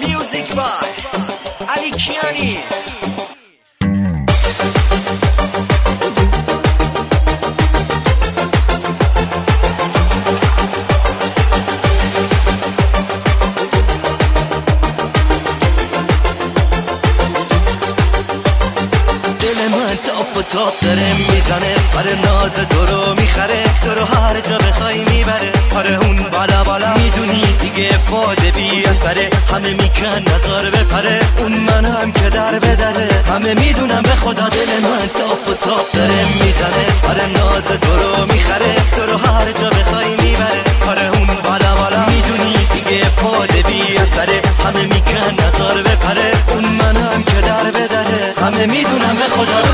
میوزیک علی داره می‌زنه پر ناز تو رو می‌خره تو رو هر جا بخوای می‌بره آره اون دیگه فاده بی اثره. همه میکن نظر بپره اون من هم که در بدره همه می‌دونم به خدا دل من تاپ و تاپ داره. می‌زنه. پر ناز تو رو می‌خره. تو رو هر جا بخوای می‌بره. آره اون بالا بالا. می‌دونی دیگه فاده بی اثره. همه میکن نظر بپره اون من هم که در بدره همه می‌دونم به خدا رو